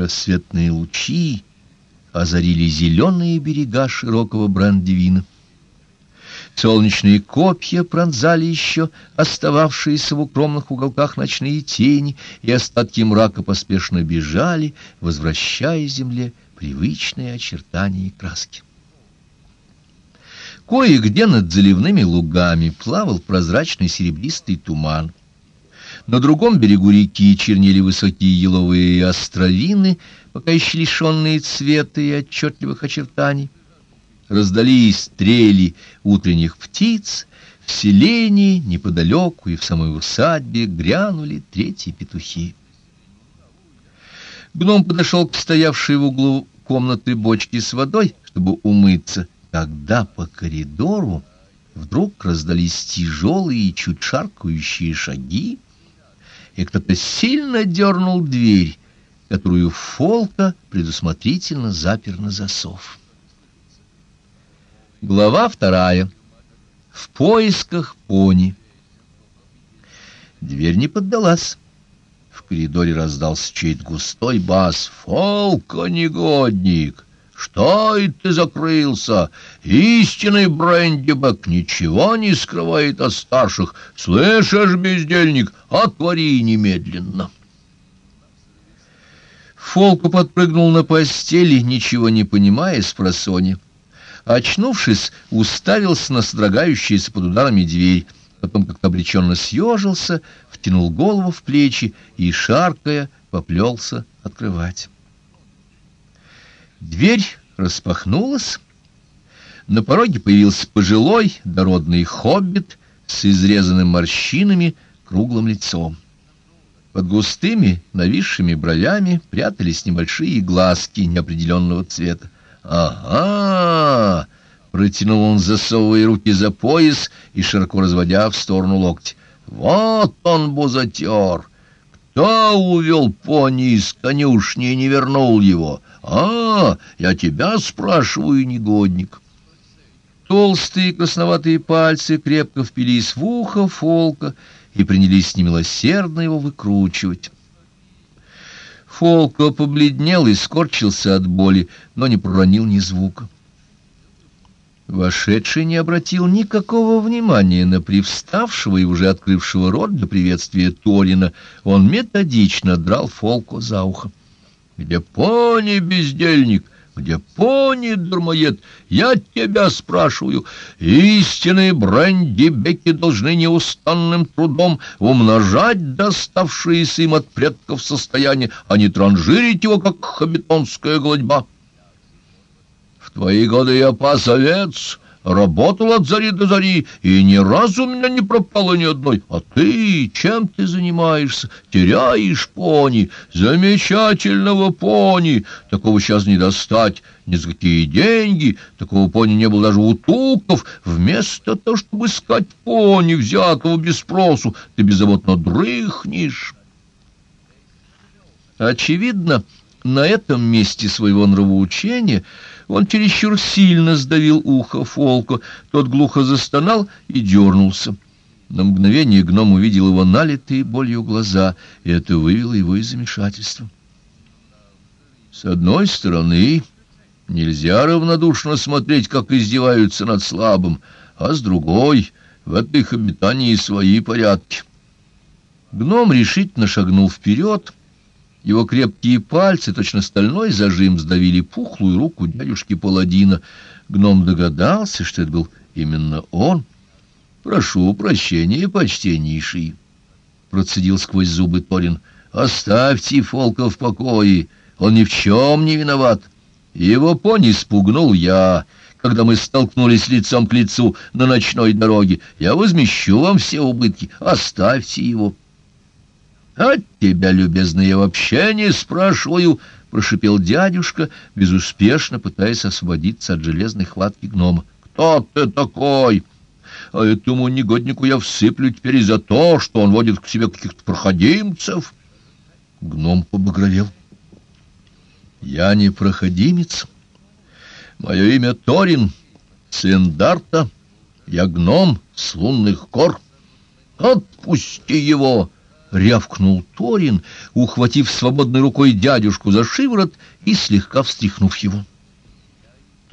рассветные лучи озарили зеленые берега широкого Брандивина. Солнечные копья пронзали еще остававшиеся в укромных уголках ночные тени, и остатки мрака поспешно бежали, возвращая земле привычные очертания и краски. Кое-где над заливными лугами плавал прозрачный серебристый туман. На другом берегу реки чернели высокие еловые островины, пока еще лишенные цвета и отчетливых очертаний. Раздались стрели утренних птиц, в селении, неподалеку и в самой усадьбе грянули третьи петухи. Гном подошел к стоявшей в углу комнаты бочке с водой, чтобы умыться, когда по коридору вдруг раздались тяжелые, чуть шаркающие шаги, и кто-то сильно дернул дверь, которую Фолка предусмотрительно запер на засов. Глава вторая. В поисках пони. Дверь не поддалась. В коридоре раздался чей-то густой бас. «Фолка, негодник! Что и ты закрылся? Истинный брендибек ничего не скрывает от старших. Слышишь, бездельник, отвори немедленно!» Фолку подпрыгнул на постели, ничего не понимая с просони. Очнувшись, уставился на содрогающуюся под ударами дверь, потом как-то обреченно съежился, втянул голову в плечи и, шаркая, поплелся открывать. Дверь распахнулась. На пороге появился пожилой, дородный хоббит с изрезанным морщинами, круглым лицом. Под густыми, нависшими бровями прятались небольшие глазки неопределенного цвета. «Ага!» — протянул он, засовывая руки за пояс и широко разводя в сторону локти. «Вот он, бузатер! Кто увел пони из конюшни и не вернул его? А, я тебя спрашиваю, негодник!» Толстые красноватые пальцы крепко впились в ухо Фолка и принялись немилосердно его выкручивать. Фолко побледнел и скорчился от боли, но не проронил ни звука. Вошедший не обратил никакого внимания на привставшего и уже открывшего рот для приветствия Торина. Он методично драл Фолко за ухо. «Где пони, бездельник?» Где пони, дармоед? Я тебя спрашиваю. Истинные бренди-беки должны неустанным трудом умножать доставшиеся им от предков состояние, а не транжирить его, как хабитонская гладьба. Твои годы я пас овец, Работал от зари до зари, и ни разу у меня не пропало ни одной. А ты чем ты занимаешься? Теряешь пони, замечательного пони. Такого сейчас не достать, ни за какие деньги. Такого пони не было даже у туков. Вместо того, чтобы искать пони, взятого без спросу, ты беззаботно дрыхнешь. Очевидно, на этом месте своего нравоучения он чересчур сильно сдавил ухо Фолку, тот глухо застонал и дернулся. На мгновение гном увидел его налитые болью глаза, и это вывело его из замешательства. С одной стороны, нельзя равнодушно смотреть, как издеваются над слабым, а с другой, в этих обитании свои порядки. Гном решительно шагнул вперед, его крепкие пальцы, точно стальной зажим, сдавили пухлую руку дядюшки Паладина. Гном догадался, что это был именно он. «Прошу прощения, почтеннейший», — процедил сквозь зубы Торин. «Оставьте Фолка в покое, он ни в чем не виноват. Его пони спугнул я, когда мы столкнулись лицом к лицу на ночной дороге. Я возмещу вам все убытки, оставьте его». «От тебя, любезный, я вообще не спрашиваю», — прошипел дядюшка, безуспешно пытаясь освободиться от железной хватки гнома. «Кто ты такой? А этому негоднику я всыплю теперь и за то, что он водит к себе каких-то проходимцев». Гном побагровел. «Я не проходимец. Мое имя Торин, сын Дарта. Я гном с лунных гор. Отпусти его!» — рявкнул Торин, ухватив свободной рукой дядюшку за шиворот и слегка встряхнув его.